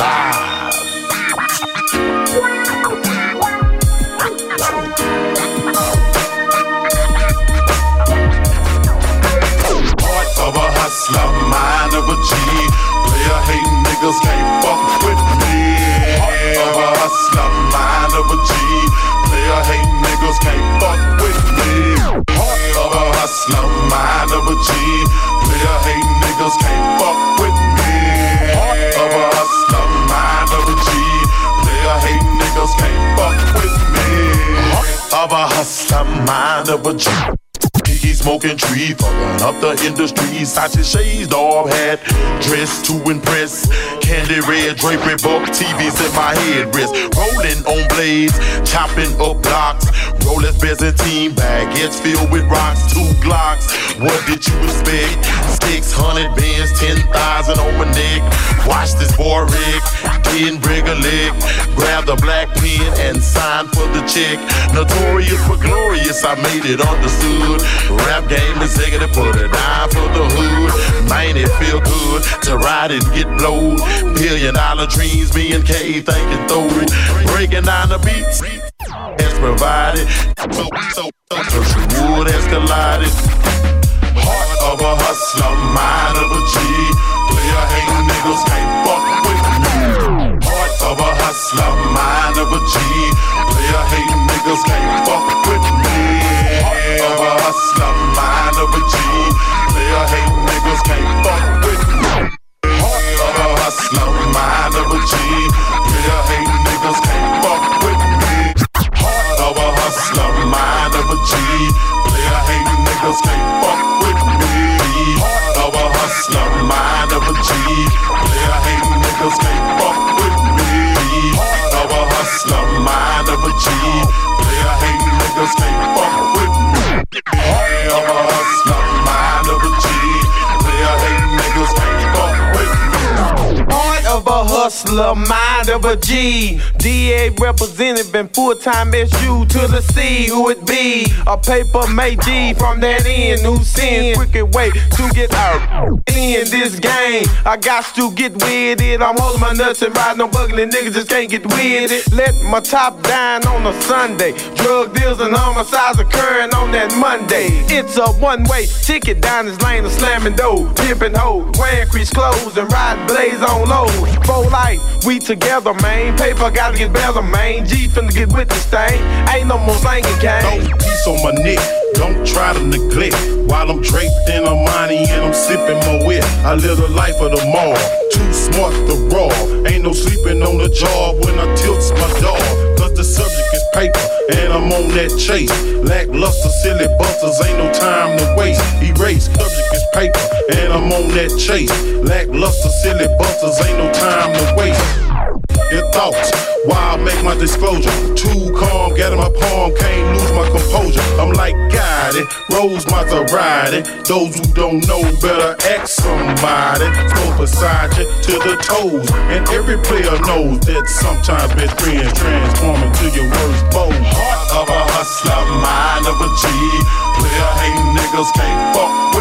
Heart of a hustler, mind of a G. Player hating niggas can't fuck with me. Heart of a hustler, mind of a G. Player hating niggas can't fuck with me. Heart of a hustler, mind of a G. Heart of a hustler, mind of a G. He smoking tree, fucking up the industry. Sachi shades, dog hat, dressed to impress. Candy red drapery, book TVs in my head, wrist. Rolling on blades, chopping up blocks. Rollers, Byzantine baguettes filled with rocks, two Glocks. What did you expect? Six hundred bands, ten thousand on my neck. Watch this boy Rick, ten bring a leg. Grab the black pen and sign for the check. Notorious but glorious, I made it understood. Rap game executive, put it down for the hood. Man, it feel good to ride and get blowed. Billion dollar dreams, me and K thinking through. It. Breaking down the beats provided. So, so, so, so, wood has collided. Heart of a hustler, mind of a G. Player hating niggas can't fuck with me. Heart of a hustler, mind of a G. hating niggas hustler, mind of a G. DA representative and full time SU to the C. Who it be? A paper made G from that end. Who sin? Quicker way to get out in this game. I got to get with it. I'm holding my nuts and riding on ugly niggas just can't get with it. Let my top down on a Sunday. Drug deals and homicides occurring on that Monday. It's a one way ticket down this lane of slamming dough. Pimping hoes, wearing crease clothes and riding blaze on low. For life, we together, man. Paper gotta get better, man. G finna get with this thing. Ain't no more singing, gang. Don't on my neck, don't try to neglect. While I'm draped in a money and I'm sipping my whip. I live the life of the mall, too smart to raw. Ain't no sleeping on the job when I tilts my dog. Cause the subject is paper, and I'm on that chase. Lackluster, silly busters, ain't no time to waste. Erase, subject is paper, and I'm on that chase. Lackluster, silly busters, ain't no time to waste God, it rose Maserati. Those who don't know better ask somebody. Go beside you to the toes, and every player knows that sometimes best friends transform into your worst foe. Heart of a hustler, mind of a G. Player hating niggas can't fuck with